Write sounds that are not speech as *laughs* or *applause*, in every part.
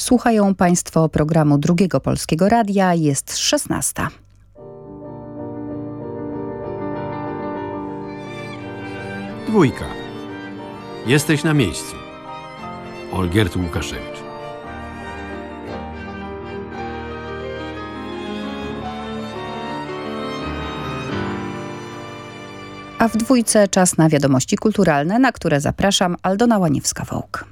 Słuchają Państwo programu Drugiego Polskiego Radia. Jest 16. Dwójka. Jesteś na miejscu. Olgierd Łukaszewicz. A w dwójce czas na wiadomości kulturalne, na które zapraszam Aldona Łaniewska-Wołk.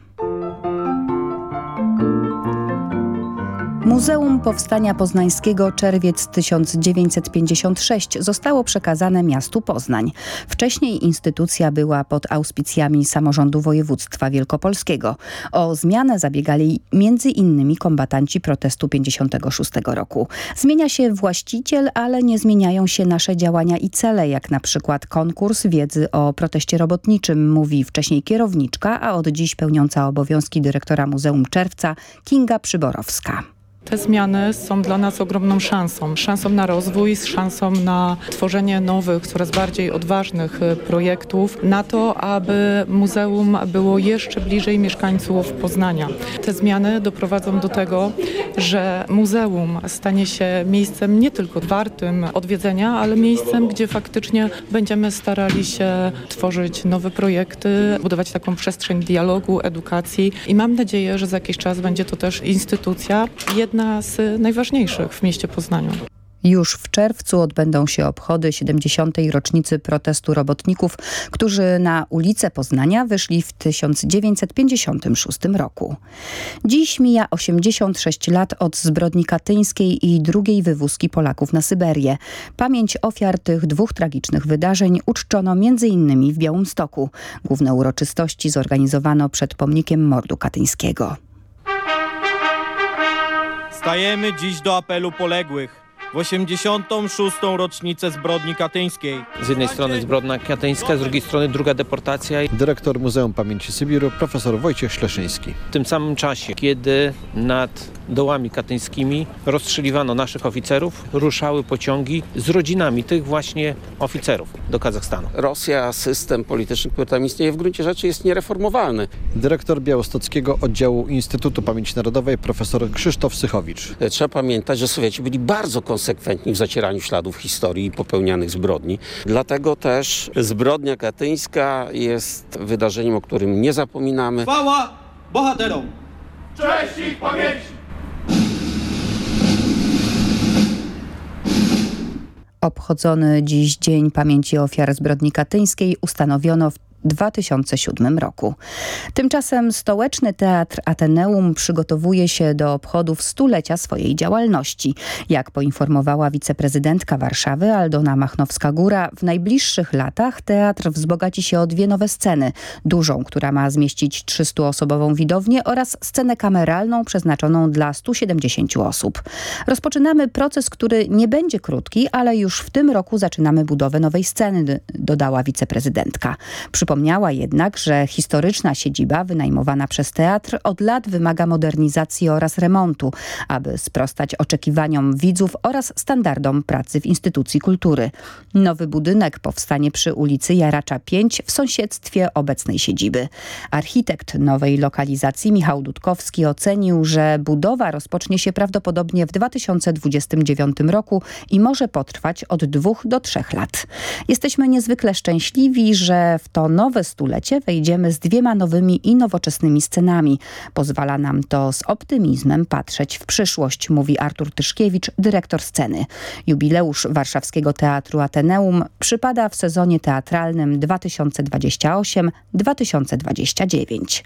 Muzeum Powstania Poznańskiego Czerwiec 1956 zostało przekazane miastu Poznań. Wcześniej instytucja była pod auspicjami samorządu województwa wielkopolskiego. O zmianę zabiegali między innymi kombatanci protestu 56 roku. Zmienia się właściciel, ale nie zmieniają się nasze działania i cele, jak na przykład konkurs wiedzy o proteście robotniczym, mówi wcześniej kierowniczka, a od dziś pełniąca obowiązki dyrektora Muzeum Czerwca Kinga Przyborowska. Te zmiany są dla nas ogromną szansą. Szansą na rozwój, szansą na tworzenie nowych, coraz bardziej odważnych e, projektów, na to, aby muzeum było jeszcze bliżej mieszkańców Poznania. Te zmiany doprowadzą do tego, że muzeum stanie się miejscem nie tylko wartym odwiedzenia, ale miejscem, gdzie faktycznie będziemy starali się tworzyć nowe projekty, budować taką przestrzeń dialogu, edukacji i mam nadzieję, że za jakiś czas będzie to też instytucja, jedna jedna z najważniejszych w mieście Poznaniu. Już w czerwcu odbędą się obchody 70. rocznicy protestu robotników, którzy na ulicę Poznania wyszli w 1956 roku. Dziś mija 86 lat od zbrodni katyńskiej i drugiej wywózki Polaków na Syberię. Pamięć ofiar tych dwóch tragicznych wydarzeń uczczono m.in. w Białymstoku. Główne uroczystości zorganizowano przed pomnikiem mordu katyńskiego. Stajemy dziś do apelu poległych w 86. rocznicę zbrodni katyńskiej. Z jednej strony zbrodnia katyńska, z drugiej strony druga deportacja. Dyrektor Muzeum Pamięci Sybiru, profesor Wojciech Szleszyński. W tym samym czasie, kiedy nad dołami katyńskimi rozstrzeliwano naszych oficerów, ruszały pociągi z rodzinami tych właśnie oficerów do Kazachstanu. Rosja, system polityczny, który tam istnieje w gruncie rzeczy jest niereformowalny. Dyrektor Białostockiego Oddziału Instytutu Pamięci Narodowej, profesor Krzysztof Sychowicz. Trzeba pamiętać, że Sowieci byli bardzo konsekwentni w zacieraniu śladów historii i popełnianych zbrodni. Dlatego też zbrodnia katyńska jest wydarzeniem, o którym nie zapominamy. Chwała bohaterom! Cześć ich pamięci! Obchodzony dziś Dzień Pamięci Ofiar Zbrodni Katyńskiej ustanowiono w 2007 roku. Tymczasem Stołeczny Teatr Ateneum przygotowuje się do obchodów stulecia swojej działalności. Jak poinformowała wiceprezydentka Warszawy Aldona Machnowska-Góra, w najbliższych latach teatr wzbogaci się o dwie nowe sceny. Dużą, która ma zmieścić 300-osobową widownię oraz scenę kameralną przeznaczoną dla 170 osób. Rozpoczynamy proces, który nie będzie krótki, ale już w tym roku zaczynamy budowę nowej sceny, dodała wiceprezydentka. Przypomniała jednak, że historyczna siedziba wynajmowana przez teatr od lat wymaga modernizacji oraz remontu, aby sprostać oczekiwaniom widzów oraz standardom pracy w instytucji kultury. Nowy budynek powstanie przy ulicy Jaracza 5 w sąsiedztwie obecnej siedziby. Architekt nowej lokalizacji Michał Dudkowski ocenił, że budowa rozpocznie się prawdopodobnie w 2029 roku i może potrwać od dwóch do trzech lat. Jesteśmy niezwykle szczęśliwi, że w to nowe stulecie wejdziemy z dwiema nowymi i nowoczesnymi scenami. Pozwala nam to z optymizmem patrzeć w przyszłość, mówi Artur Tyszkiewicz, dyrektor sceny. Jubileusz Warszawskiego Teatru Ateneum przypada w sezonie teatralnym 2028-2029.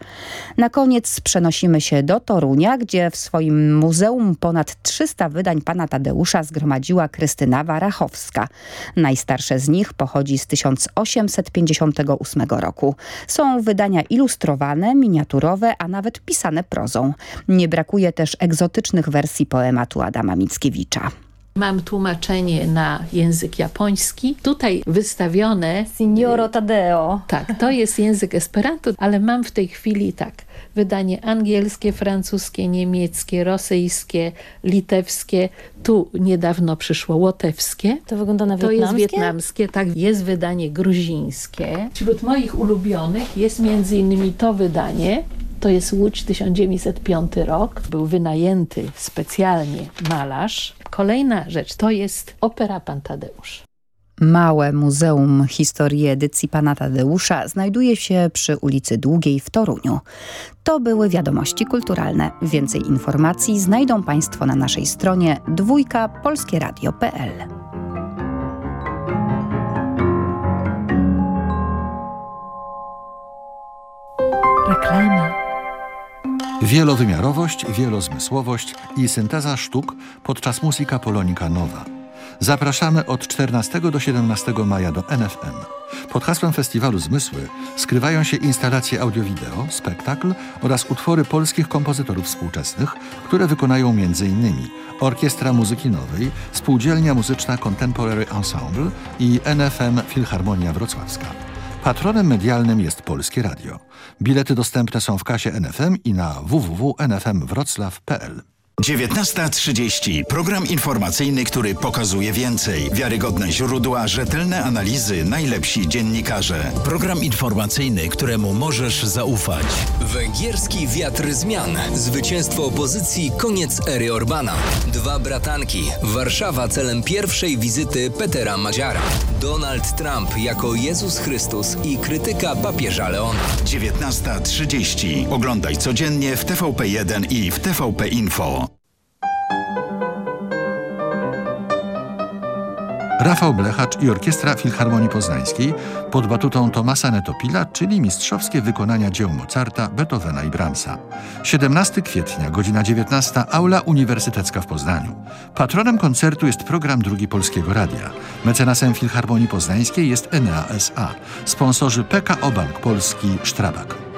Na koniec przenosimy się do Torunia, gdzie w swoim muzeum ponad 300 wydań pana Tadeusza zgromadziła Krystyna Warachowska. Najstarsze z nich pochodzi z 1858 roku. Są wydania ilustrowane, miniaturowe, a nawet pisane prozą. Nie brakuje też egzotycznych wersji poematu Adama Mickiewicza. Mam tłumaczenie na język japoński. Tutaj wystawione... Signoro Tadeo. Tak, to jest język esperanto, ale mam w tej chwili tak wydanie angielskie, francuskie, niemieckie, rosyjskie, litewskie. Tu niedawno przyszło łotewskie. To wygląda na wietnamskie? To jest wietnamskie, tak. Jest wydanie gruzińskie. Wśród moich ulubionych jest między innymi to wydanie To jest Łódź 1905 rok. Był wynajęty specjalnie malarz. Kolejna rzecz to jest opera Pan Tadeusz. Małe Muzeum Historii Edycji Pana Tadeusza znajduje się przy ulicy Długiej w Toruniu. To były wiadomości kulturalne. Więcej informacji znajdą Państwo na naszej stronie dwójka polskieradio.pl. Reklama. Wielowymiarowość, wielozmysłowość i synteza sztuk podczas Musica Polonica Nowa. Zapraszamy od 14 do 17 maja do NFM. Pod hasłem Festiwalu Zmysły skrywają się instalacje audio-wideo, spektakl oraz utwory polskich kompozytorów współczesnych, które wykonają m.in. Orkiestra Muzyki Nowej, Spółdzielnia Muzyczna Contemporary Ensemble i NFM Filharmonia Wrocławska. Patronem medialnym jest Polskie Radio. Bilety dostępne są w kasie NFM i na www.nfmwroclaw.pl. 19.30. Program informacyjny, który pokazuje więcej. Wiarygodne źródła, rzetelne analizy, najlepsi dziennikarze. Program informacyjny, któremu możesz zaufać. Węgierski wiatr zmian. Zwycięstwo opozycji, koniec ery Orbana. Dwa bratanki. Warszawa celem pierwszej wizyty Petera Madziara. Donald Trump jako Jezus Chrystus i krytyka papieża Leona. 19.30. Oglądaj codziennie w TVP1 i w TVP Info. Rafał Blechacz i Orkiestra Filharmonii Poznańskiej pod batutą Tomasa Netopila, czyli mistrzowskie wykonania dzieł Mozarta, Beethovena i Brahmsa. 17 kwietnia, godzina 19, Aula Uniwersytecka w Poznaniu. Patronem koncertu jest program Drugi Polskiego Radia. Mecenasem Filharmonii Poznańskiej jest Enea S.A. Sponsorzy PKO Bank Polski Sztrabak.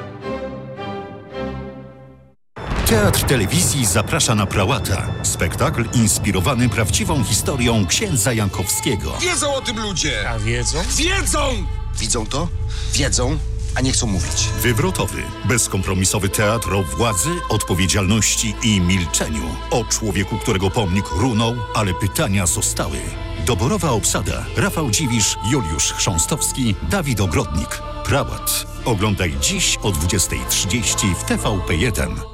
Teatr Telewizji zaprasza na Prałata. Spektakl inspirowany prawdziwą historią księdza Jankowskiego. Wiedzą o tym ludzie! A wiedzą? Wiedzą! Widzą to? Wiedzą, a nie chcą mówić. Wywrotowy, bezkompromisowy teatr o władzy, odpowiedzialności i milczeniu. O człowieku, którego pomnik runął, ale pytania zostały. Doborowa obsada. Rafał Dziwisz, Juliusz Chrząstowski, Dawid Ogrodnik. Prałat. Oglądaj dziś o 20.30 w TVP1.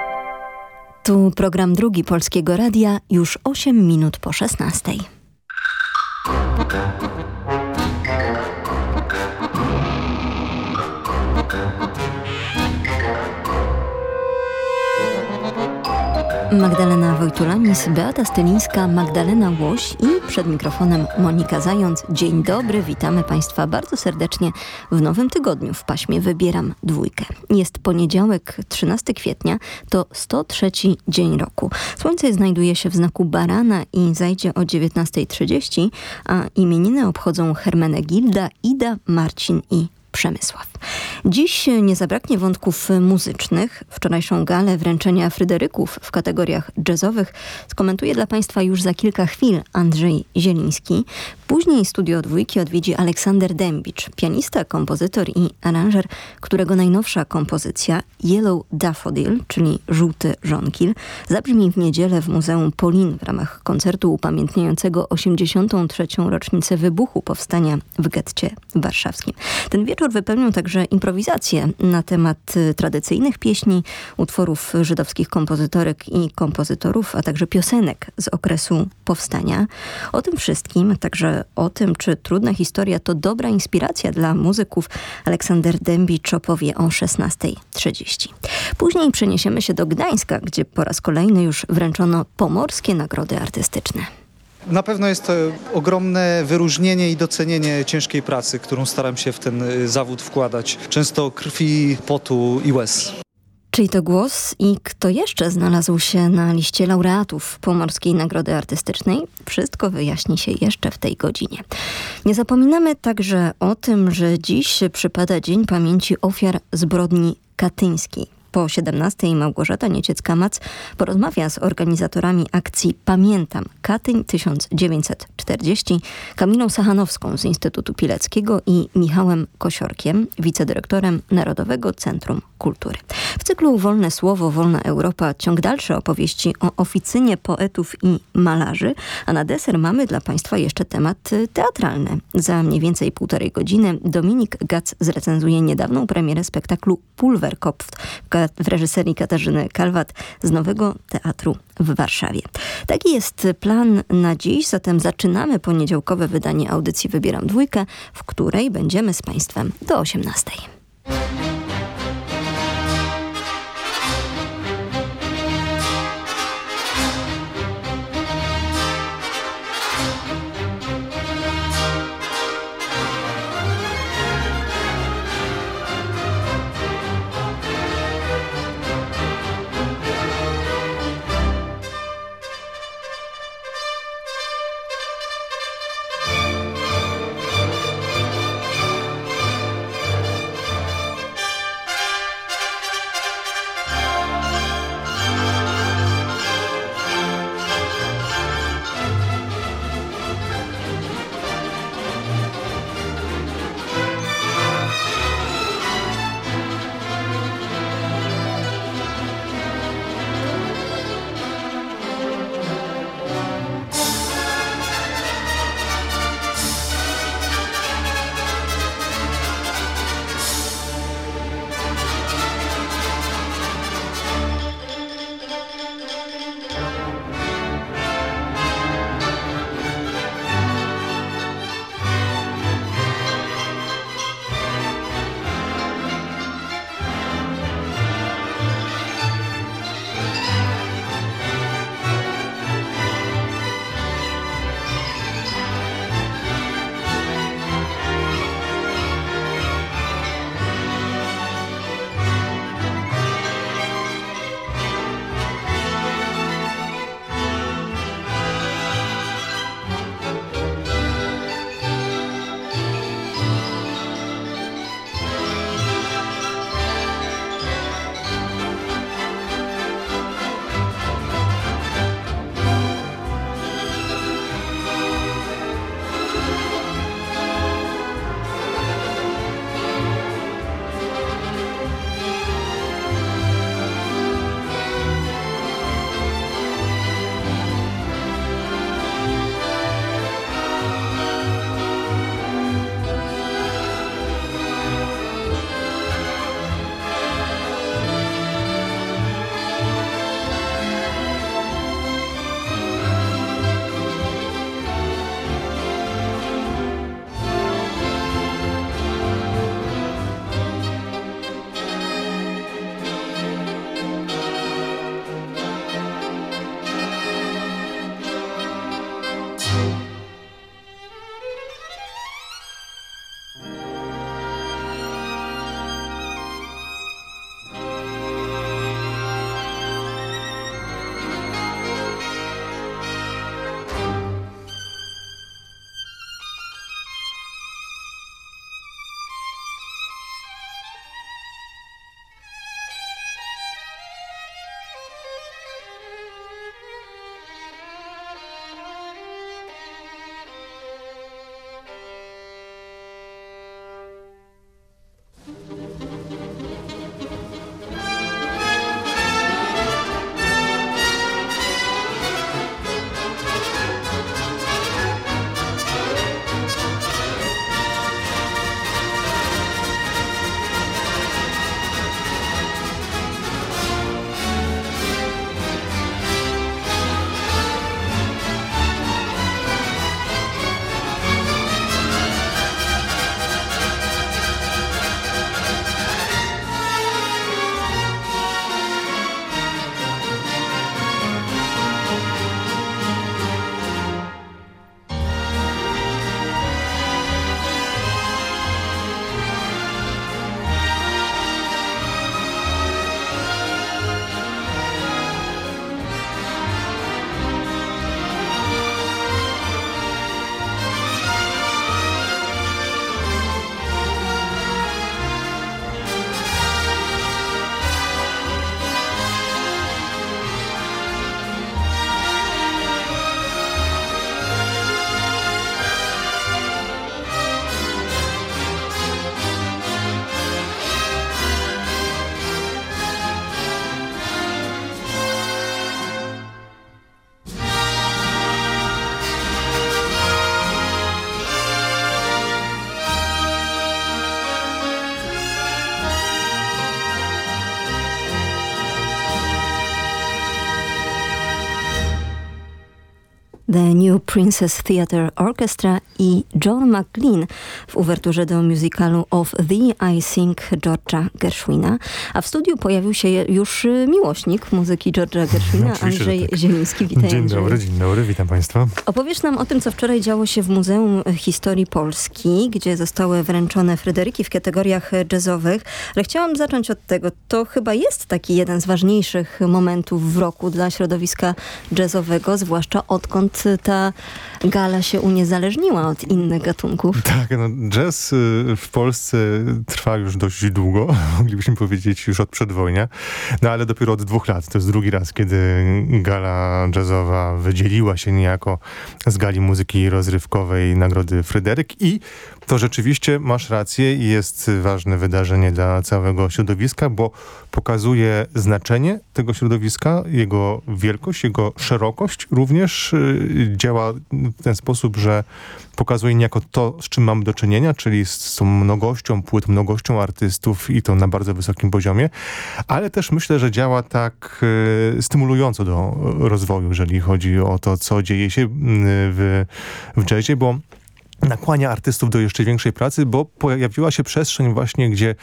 Tu program drugi Polskiego Radia, już 8 minut po 16. Magdalena Wojtulanis, Beata Stylińska, Magdalena Łoś i przed mikrofonem Monika Zając. Dzień dobry, witamy Państwa bardzo serdecznie w nowym tygodniu w paśmie Wybieram Dwójkę. Jest poniedziałek, 13 kwietnia, to 103 dzień roku. Słońce znajduje się w znaku barana i zajdzie o 19.30, a imieniny obchodzą Hermenegilda, Ida, Marcin i Przemysław. Dziś nie zabraknie wątków muzycznych. Wczorajszą galę wręczenia Fryderyków w kategoriach jazzowych skomentuje dla Państwa już za kilka chwil Andrzej Zieliński. Później studio dwójki odwiedzi Aleksander Dębicz, pianista, kompozytor i aranżer, którego najnowsza kompozycja Yellow Daffodil, czyli Żółty Żonkil, zabrzmi w niedzielę w Muzeum Polin w ramach koncertu upamiętniającego 83. rocznicę wybuchu powstania w getcie warszawskim. Ten wieczór wypełnią także improwizacje na temat tradycyjnych pieśni, utworów żydowskich kompozytorek i kompozytorów, a także piosenek z okresu powstania. O tym wszystkim, także o tym, czy trudna historia to dobra inspiracja dla muzyków, Aleksander Dębicz opowie o 16.30. Później przeniesiemy się do Gdańska, gdzie po raz kolejny już wręczono pomorskie nagrody artystyczne. Na pewno jest to ogromne wyróżnienie i docenienie ciężkiej pracy, którą staram się w ten zawód wkładać. Często krwi, potu i łez. Czyj to głos i kto jeszcze znalazł się na liście laureatów Pomorskiej Nagrody Artystycznej? Wszystko wyjaśni się jeszcze w tej godzinie. Nie zapominamy także o tym, że dziś przypada Dzień Pamięci Ofiar Zbrodni Katyńskiej. Po 17 Małgorzata Nieciecka-Mac porozmawia z organizatorami akcji Pamiętam Katyń 1940, Kamilą Sachanowską z Instytutu Pileckiego i Michałem Kosiorkiem, wicedyrektorem Narodowego Centrum Kultury. W cyklu Wolne Słowo, Wolna Europa ciąg dalszy opowieści o oficynie poetów i malarzy, a na deser mamy dla Państwa jeszcze temat teatralny. Za mniej więcej półtorej godziny Dominik Gac zrecenzuje niedawną premierę spektaklu Pulverkopf w reżyserii Katarzyny Kalwat z Nowego Teatru w Warszawie. Taki jest plan na dziś, zatem zaczynamy poniedziałkowe wydanie audycji Wybieram Dwójkę, w której będziemy z Państwem do 18. New Princess Theatre Orchestra i John McLean w uwerturze do musicalu Of Thee I Sing George'a Gershwina. A w studiu pojawił się już miłośnik muzyki George'a Gershwina, Andrzej tak. Zieliński. Witaj Dzień Andrzej. dobry, dzień dobry, witam Państwa. Opowiesz nam o tym, co wczoraj działo się w Muzeum Historii Polski, gdzie zostały wręczone Fryderyki w kategoriach jazzowych. Ale chciałam zacząć od tego, to chyba jest taki jeden z ważniejszych momentów w roku dla środowiska jazzowego, zwłaszcza odkąd ta gala się uniezależniła od innych gatunków. Tak, no, jazz y, w Polsce trwa już dość długo, *laughs* moglibyśmy powiedzieć już od przedwojnia, no ale dopiero od dwóch lat. To jest drugi raz, kiedy gala jazzowa wydzieliła się niejako z gali muzyki rozrywkowej Nagrody Fryderyk i to rzeczywiście masz rację i jest ważne wydarzenie dla całego środowiska, bo pokazuje znaczenie tego środowiska, jego wielkość, jego szerokość. Również y, działa w ten sposób, że pokazuje niejako to, z czym mamy do czynienia, czyli z tą mnogością płyt, mnogością artystów i to na bardzo wysokim poziomie, ale też myślę, że działa tak y, stymulująco do rozwoju, jeżeli chodzi o to, co dzieje się y, w, w jazzie, bo nakłania artystów do jeszcze większej pracy, bo pojawiła się przestrzeń właśnie, gdzie,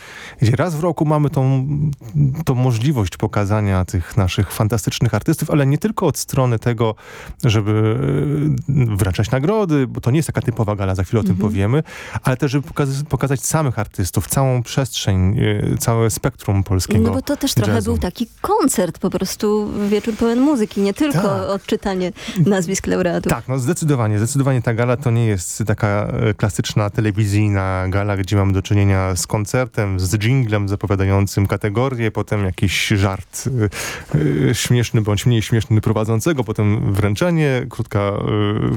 gdzie raz w roku mamy tą, tą możliwość pokazania tych naszych fantastycznych artystów, ale nie tylko od strony tego, żeby e, wręczać nagrody, bo to nie jest taka typowa gala, za chwilę o tym mhm. powiemy, ale też, żeby pokazać, pokazać samych artystów, całą przestrzeń, e, całe spektrum polskiego No bo to też trochę jazzu. był taki koncert, po prostu wieczór pełen muzyki, nie tylko tak. odczytanie nazwisk laureatów. Tak, no zdecydowanie, zdecydowanie ta gala to nie jest taka E, klasyczna telewizyjna gala, gdzie mamy do czynienia z koncertem, z jinglem zapowiadającym kategorię, potem jakiś żart y, śmieszny bądź mniej śmieszny prowadzącego, potem wręczenie, krótka,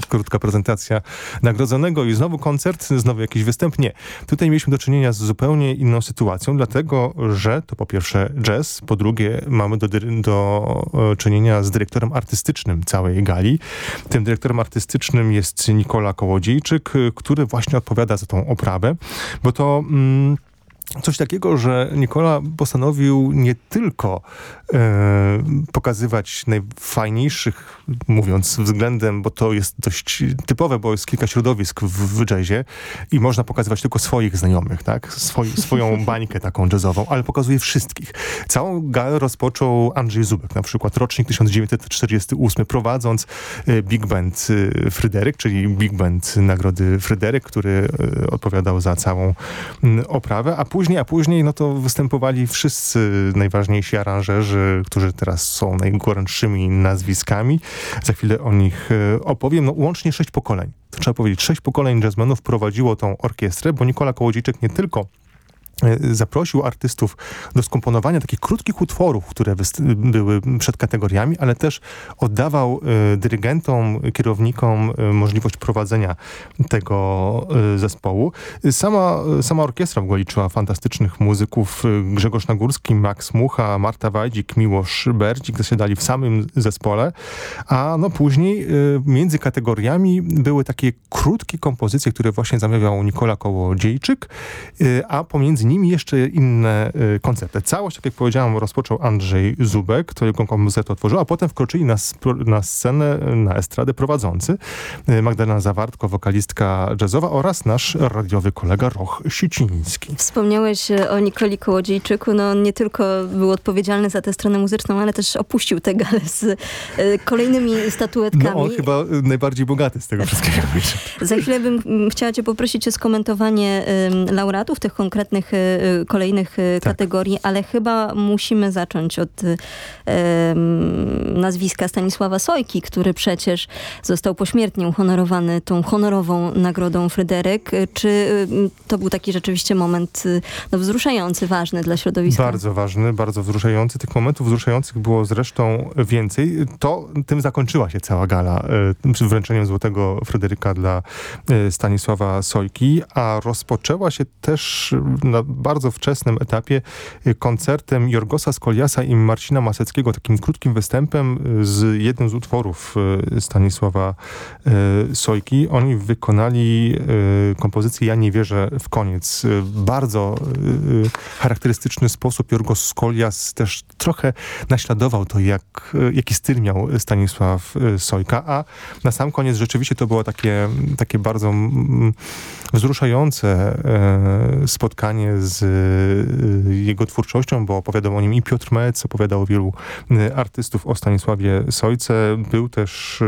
krótka prezentacja nagrodzonego i znowu koncert, znowu jakiś występ. Nie. Tutaj mieliśmy do czynienia z zupełnie inną sytuacją, dlatego, że to po pierwsze jazz, po drugie mamy do, do czynienia z dyrektorem artystycznym całej gali. Tym dyrektorem artystycznym jest Nikola Kołodziejczyk, który właśnie odpowiada za tą oprawę, bo to... Mm, coś takiego, że Nikola postanowił nie tylko e, pokazywać najfajniejszych, mówiąc względem, bo to jest dość typowe, bo jest kilka środowisk w, w jazzie i można pokazywać tylko swoich znajomych, tak? Swoj, swoją *laughs* bańkę taką jazzową, ale pokazuje wszystkich. Całą galę rozpoczął Andrzej Zubek, na przykład rocznik 1948, prowadząc e, Big Band e, Fryderyk, czyli Big Band Nagrody Fryderyk, który e, odpowiadał za całą m, oprawę, a później później, a później no to występowali wszyscy najważniejsi aranżerzy, którzy teraz są najgorętszymi nazwiskami. Za chwilę o nich e, opowiem. No, łącznie sześć pokoleń. To trzeba powiedzieć, sześć pokoleń jazzmenów prowadziło tą orkiestrę, bo Nikola Kołodziejczyk nie tylko zaprosił artystów do skomponowania takich krótkich utworów, które były przed kategoriami, ale też oddawał y, dyrygentom, kierownikom y, możliwość prowadzenia tego zespołu. Sama, sama orkiestra w ogóle liczyła fantastycznych muzyków. Grzegorz Nagórski, Max Mucha, Marta Wajdzik, Miłosz Berdzik zasiadali w samym zespole, a no później między kategoriami były takie krótkie kompozycje, które właśnie zamawiał Nikola Kołodziejczyk, a pomiędzy nimi jeszcze inne y, koncerty. Całość, tak jak powiedziałem, rozpoczął Andrzej Zubek, który kompozytę otworzył, a potem wkroczyli na, na scenę, na estradę prowadzący y, Magdalena Zawartko, wokalistka jazzowa oraz nasz radiowy kolega Roch Siciński. Wspomniałeś o Nikoli Kołodziejczyku. No, on nie tylko był odpowiedzialny za tę stronę muzyczną, ale też opuścił tę galę z y, kolejnymi statuetkami. No on chyba najbardziej bogaty z tego wszystkiego. *laughs* za chwilę bym chciała cię poprosić o skomentowanie y, laureatów tych konkretnych Y, kolejnych y, tak. kategorii, ale chyba musimy zacząć od y, nazwiska Stanisława Sojki, który przecież został pośmiertnie uhonorowany tą honorową nagrodą Fryderyk. Czy to był taki rzeczywiście moment no, wzruszający, ważny dla środowiska? Bardzo ważny, bardzo wzruszający. Tych momentów wzruszających było zresztą więcej. To tym zakończyła się cała gala przy wręczeniem Złotego Fryderyka dla Stanisława Sojki, a rozpoczęła się też na, bardzo wczesnym etapie koncertem Jorgosa Skoliasa i Marcina Maseckiego, takim krótkim występem z jednym z utworów Stanisława Sojki. Oni wykonali kompozycję Ja nie wierzę w koniec. Bardzo charakterystyczny sposób Jorgos Skolias też trochę naśladował to, jak, jaki styl miał Stanisław Sojka, a na sam koniec rzeczywiście to było takie, takie bardzo mm, wzruszające e, spotkanie z e, jego twórczością, bo opowiadał o nim i Piotr Mec, opowiadał wielu e, artystów o Stanisławie Sojce. Był też,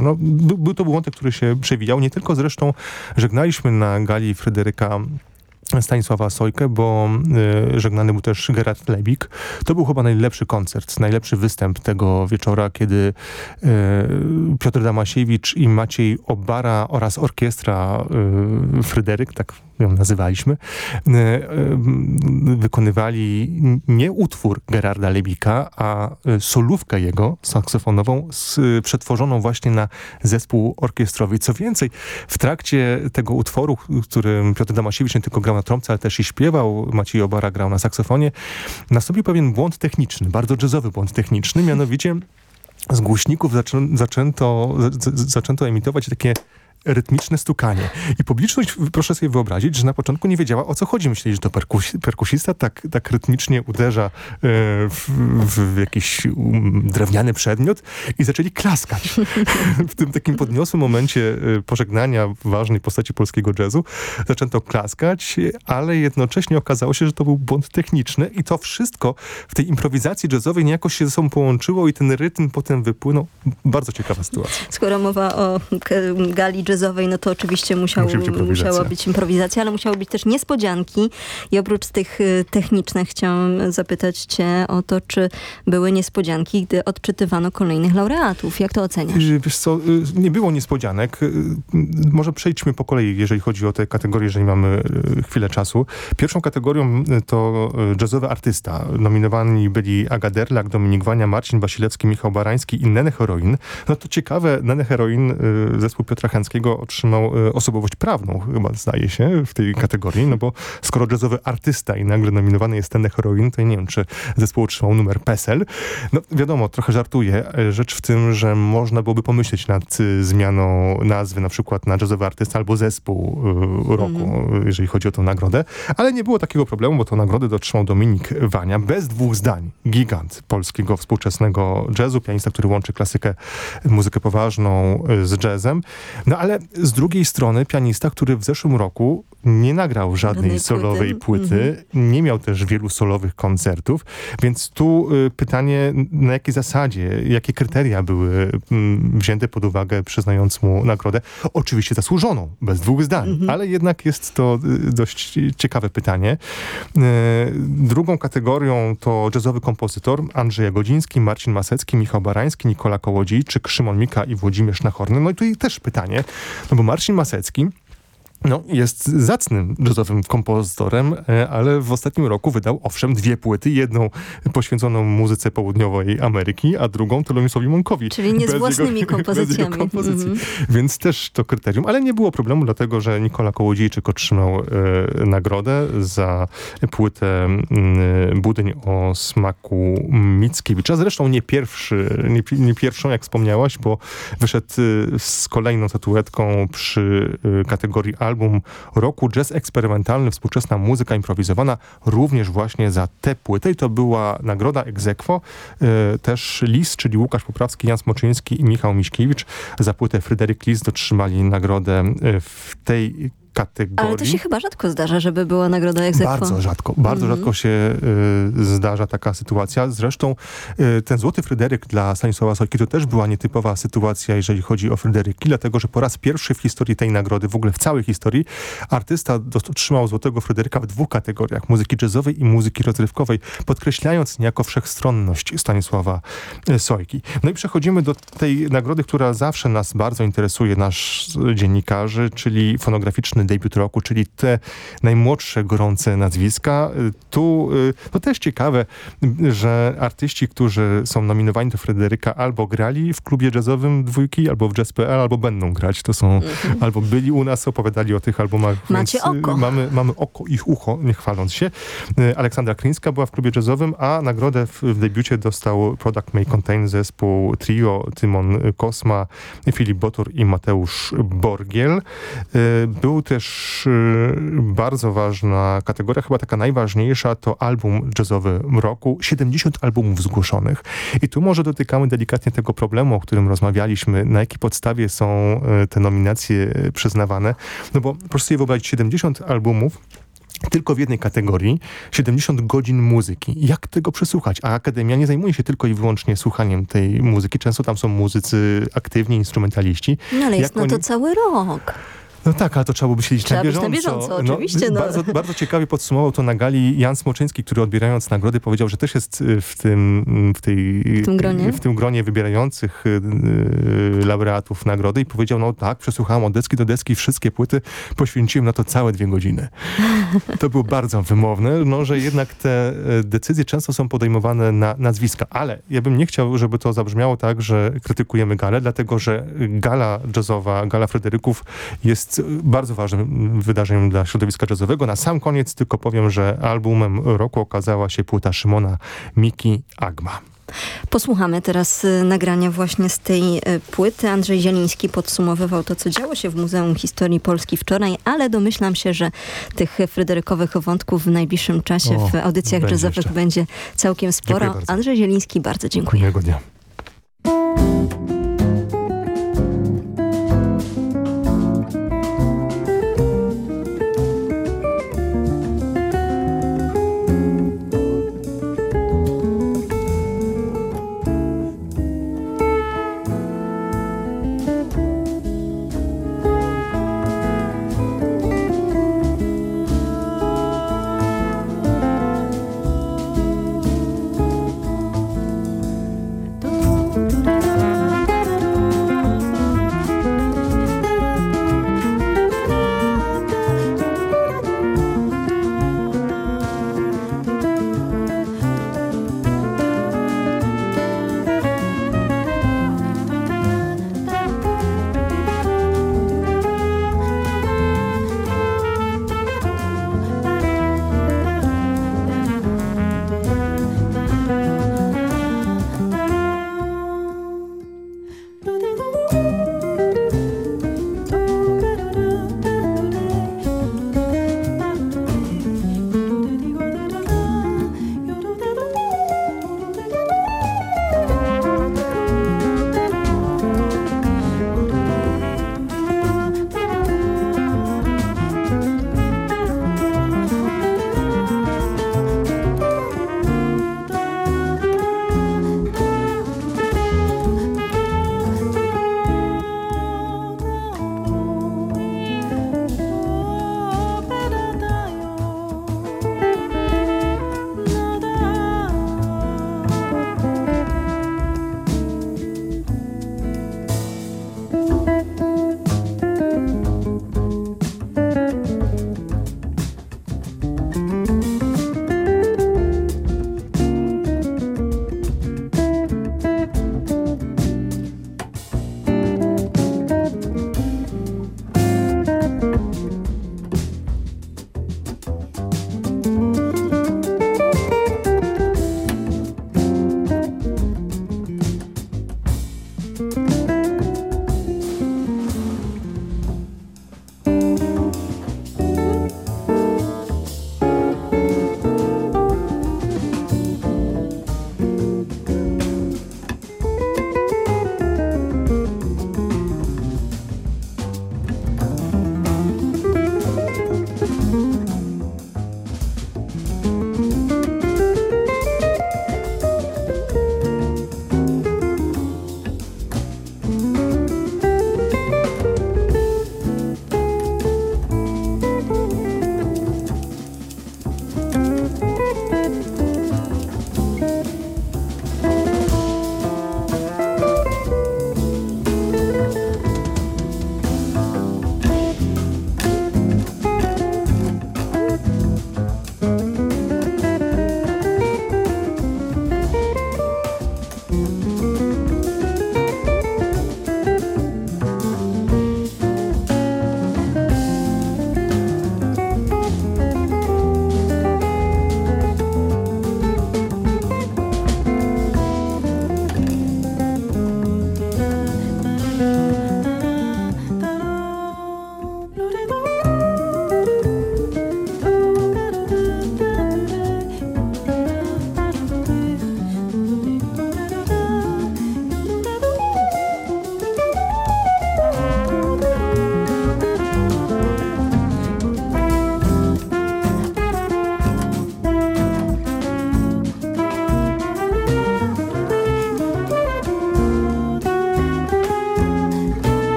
no, był, był to wątek, który się przewijał. Nie tylko zresztą żegnaliśmy na gali Fryderyka Stanisława Sojkę, bo y, żegnany był też Gerard Lebik. To był chyba najlepszy koncert, najlepszy występ tego wieczora, kiedy y, Piotr Damasiewicz i Maciej Obara oraz orkiestra y, Fryderyk, tak ją nazywaliśmy, y, y, wykonywali nie utwór Gerarda Lebika, a y, solówkę jego saksofonową przetworzoną właśnie na zespół orkiestrowy. Co więcej, w trakcie tego utworu, którym Piotr Damasiewicz nie tylko grał na trąbce, ale też i śpiewał, Maciej Obara grał na saksofonie, nastąpił pewien błąd techniczny, bardzo jazzowy błąd techniczny, mianowicie z głośników zaczę, zaczęto, zaczęto emitować takie rytmiczne stukanie. I publiczność, proszę sobie wyobrazić, że na początku nie wiedziała o co chodzi. Myśleli, że to perkusi perkusista tak, tak rytmicznie uderza e, w, w, jakiś um, drewniany przedmiot i zaczęli klaskać. *laughs* w tym takim podniosłym momencie e, pożegnania ważnej postaci polskiego jazzu zaczęto klaskać, ale jednocześnie okazało się, że to był błąd techniczny i to wszystko w tej improwizacji jazzowej niejako się ze sobą połączyło i ten rytm potem wypłynął. Bardzo ciekawa sytuacja. Skoro mowa o gali jazzowej, no to oczywiście musiał, musiała być improwizacja, ale musiały być też niespodzianki. I oprócz tych y, technicznych chciałam zapytać cię o to, czy były niespodzianki, gdy odczytywano kolejnych laureatów. Jak to oceniasz? Y, wiesz co, y, nie było niespodzianek. Może przejdźmy po kolei, jeżeli chodzi o te kategorie, jeżeli mamy chwilę czasu. Pierwszą kategorią to jazzowy artysta. Nominowani byli Aga Derlak, Dominik Wania, Marcin Wasilewski, Michał Barański i Nene Heroin. No to ciekawe, Nene Heroin, zespół Piotra Chęckiego, otrzymał e, osobowość prawną, chyba zdaje się, w tej kategorii, no bo skoro jazzowy artysta i nagle nominowany jest ten heroin, to nie wiem, czy zespół otrzymał numer PESEL. No wiadomo, trochę żartuję. E, rzecz w tym, że można byłoby pomyśleć nad e, zmianą nazwy na przykład na jazzowy artysta albo zespół roku, mm. jeżeli chodzi o tę nagrodę, ale nie było takiego problemu, bo tę nagrodę otrzymał Dominik Wania bez dwóch zdań. Gigant polskiego współczesnego jazzu, pianista, który łączy klasykę, muzykę poważną z jazzem. No ale ale z drugiej strony pianista, który w zeszłym roku nie nagrał żadnej solowej płyty, płyty -hmm. nie miał też wielu solowych koncertów, więc tu y, pytanie na jakiej zasadzie, jakie kryteria były y, wzięte pod uwagę przyznając mu nagrodę. Oczywiście zasłużoną, bez dwóch zdań, -hmm. ale jednak jest to y, dość ciekawe pytanie. Y, drugą kategorią to jazzowy kompozytor Andrzej Jagodziński, Marcin Masecki, Michał Barański, Nikola Kołodziejczyk, Szymon Mika i Włodzimierz Nachorny. No i tu też pytanie, no bo Marcin Masecki no, jest zacnym jazzowym kompozytorem, e, ale w ostatnim roku wydał owszem dwie płyty. Jedną poświęconą muzyce południowej Ameryki, a drugą Telomisowi Monkowi. Czyli nie z własnymi *laughs* jego, kompozycjami. kompozycji. Mm -hmm. Więc też to kryterium, ale nie było problemu, dlatego że Nikola Kołodziejczyk otrzymał e, nagrodę za płytę e, Budyń o smaku Mickiewicza. Zresztą nie, pierwszy, nie, nie pierwszą, jak wspomniałaś, bo wyszedł e, z kolejną statuetką przy kategorii album roku Jazz Eksperymentalny, współczesna muzyka improwizowana, również właśnie za tę płytę i to była nagroda Egzekwo. E, też Lis, czyli Łukasz Poprawski, Jan Smoczyński i Michał Miśkiewicz za płytę Fryderyk Lis otrzymali nagrodę e, w tej kategorii. Ale to się chyba rzadko zdarza, żeby była nagroda egzekwo. Bardzo rzadko. Bardzo mm -hmm. rzadko się y, zdarza taka sytuacja. Zresztą y, ten Złoty Fryderyk dla Stanisława Sojki to też była nietypowa sytuacja, jeżeli chodzi o Fryderyki, dlatego, że po raz pierwszy w historii tej nagrody, w ogóle w całej historii, artysta otrzymał Złotego Fryderyka w dwóch kategoriach. Muzyki jazzowej i muzyki rozrywkowej, podkreślając niejako wszechstronność Stanisława y, Sojki. No i przechodzimy do tej nagrody, która zawsze nas bardzo interesuje, nasz dziennikarzy, czyli fonograficzny debiut roku, czyli te najmłodsze, gorące nazwiska. Tu to też ciekawe, że artyści, którzy są nominowani do Fryderyka albo grali w klubie jazzowym dwójki, albo w Jazz.pl, albo będą grać. To są, mhm. albo byli u nas, opowiadali o tych albumach. Macie oko. Mamy, mamy oko, ich ucho, nie chwaląc się. Aleksandra Klińska była w klubie jazzowym, a nagrodę w, w debiucie dostał Product May Contain zespół trio Tymon Kosma, Filip Botor i Mateusz Borgiel. Był też e, bardzo ważna kategoria, chyba taka najważniejsza, to album jazzowy roku. 70 albumów zgłoszonych. I tu może dotykamy delikatnie tego problemu, o którym rozmawialiśmy, na jakiej podstawie są e, te nominacje przyznawane. No bo proszę sobie wyobrazić 70 albumów, tylko w jednej kategorii 70 godzin muzyki. Jak tego przesłuchać? A Akademia nie zajmuje się tylko i wyłącznie słuchaniem tej muzyki. Często tam są muzycy aktywni, instrumentaliści. No ale jest na to cały rok. No tak, ale to trzeba było śledzić trzeba na bieżąco. na bieżąco, oczywiście. No, Bardzo, *laughs* bardzo ciekawie podsumował to na gali Jan Smoczyński, który odbierając nagrody powiedział, że też jest y, w tym, w tej, w tym gronie, w tym gronie wybierających yy, laureatów nagrody i powiedział, no tak, przesłuchałem od deski do deski wszystkie płyty, poświęciłem na to całe dwie godziny. To było bardzo wymowne, no, że jednak te y, decyzje często są podejmowane na nazwiska, ale ja bym nie chciał, żeby to zabrzmiało tak, że krytykujemy galę, dlatego, że gala jazzowa, gala Fryderyków jest jest bardzo ważnym wydarzeniem dla środowiska jazzowego. Na sam koniec tylko powiem, że albumem roku okazała się płyta Szymona Miki Agma. Posłuchamy teraz y, nagrania właśnie z tej y, płyty. Andrzej Zieliński podsumowywał to, co działo się w Muzeum Historii Polski wczoraj, ale domyślam się, że tych fryderykowych wątków w najbliższym czasie o, w audycjach będzie jazzowych jeszcze. będzie całkiem sporo. Andrzej Zieliński, bardzo dziękuję. Miłego dnia.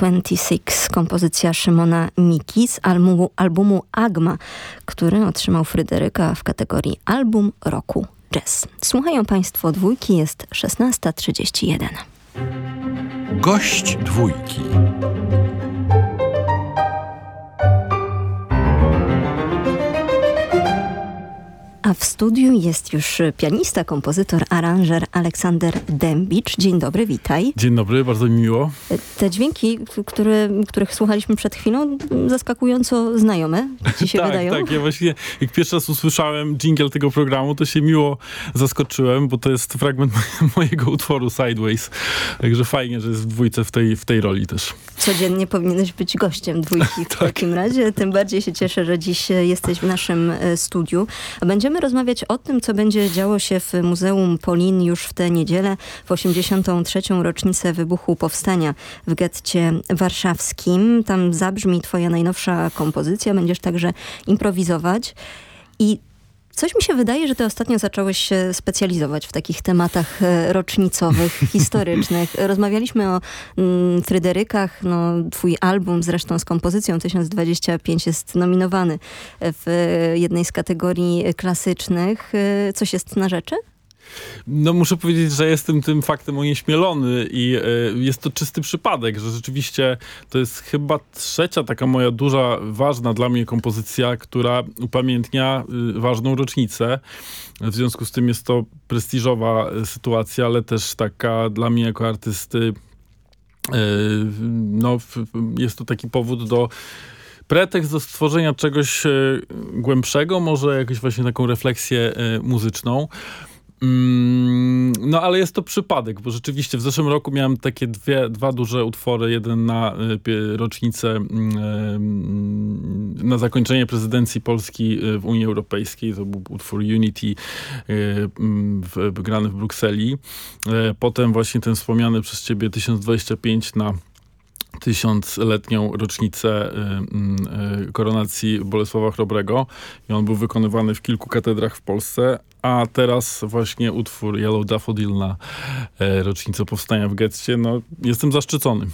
26, kompozycja Szymona Miki z albumu, albumu Agma, który otrzymał Fryderyka w kategorii Album Roku Jazz. Słuchają Państwo dwójki, jest 16.31. Gość dwójki. A w studiu jest już pianista, kompozytor, aranżer Aleksander Dębicz. Dzień dobry, witaj. Dzień dobry, bardzo mi miło. Te dźwięki, które, których słuchaliśmy przed chwilą, zaskakująco znajome ci się *laughs* tak, wydają? Tak, ja właśnie jak pierwszy raz usłyszałem jingle tego programu, to się miło zaskoczyłem, bo to jest fragment *laughs* mojego utworu Sideways. Także fajnie, że jest w dwójce w tej, w tej roli też. Codziennie powinieneś być gościem dwójki w *laughs* tak. takim razie. Tym bardziej się cieszę, że dziś jesteś w naszym e, studiu. Będziemy rozmawiać o tym, co będzie działo się w Muzeum Polin już w tę niedzielę, w 83. rocznicę wybuchu powstania w getcie warszawskim. Tam zabrzmi twoja najnowsza kompozycja, będziesz także improwizować. I Coś mi się wydaje, że ty ostatnio zacząłeś się specjalizować w takich tematach e, rocznicowych, *laughs* historycznych. Rozmawialiśmy o mm, Fryderykach. No, twój album zresztą z kompozycją 1025 jest nominowany w jednej z kategorii klasycznych. E, coś jest na rzeczy? No muszę powiedzieć, że jestem tym faktem onieśmielony i y, jest to czysty przypadek, że rzeczywiście to jest chyba trzecia taka moja duża, ważna dla mnie kompozycja, która upamiętnia y, ważną rocznicę. W związku z tym jest to prestiżowa sytuacja, ale też taka dla mnie jako artysty no, jest to taki powód do pretekst do stworzenia czegoś głębszego, może jakąś właśnie taką refleksję muzyczną. Mm, no ale jest to przypadek, bo rzeczywiście w zeszłym roku miałem takie dwie, dwa duże utwory. Jeden na y, rocznicę, mm, y, na zakończenie prezydencji Polski y, w Unii Europejskiej. To był utwór Unity mm, w, grany w Brukseli. Potem właśnie ten wspomniany przez ciebie 1025 na tysiącletnią rocznicę koronacji Bolesława Chrobrego i on był wykonywany w kilku katedrach w Polsce, a teraz właśnie utwór Yellow Daffodil na e, rocznicę powstania w getcie. No, jestem zaszczycony.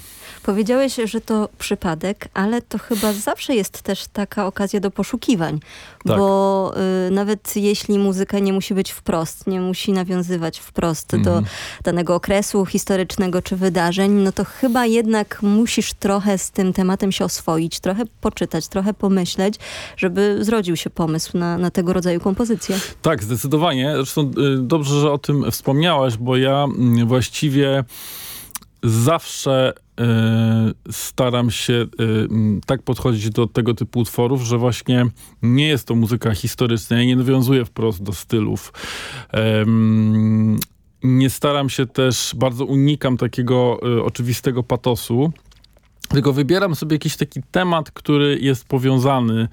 Powiedziałeś, że to przypadek, ale to chyba zawsze jest też taka okazja do poszukiwań, tak. bo y, nawet jeśli muzyka nie musi być wprost, nie musi nawiązywać wprost mm. do mhm. danego okresu historycznego czy wydarzeń, no to chyba jednak musisz trochę z tym tematem się oswoić, trochę poczytać, trochę pomyśleć, żeby zrodził się pomysł na, na tego rodzaju kompozycję. Tak, zdecydowanie. Zresztą y, dobrze, że o tym wspomniałaś, bo ja mm, właściwie zawsze staram się y, tak podchodzić do tego typu utworów, że właśnie nie jest to muzyka historyczna, ja nie nawiązuję wprost do stylów. nie staram się też, bardzo unikam takiego oczywistego patosu, tylko wybieram sobie jakiś taki temat, który jest powiązany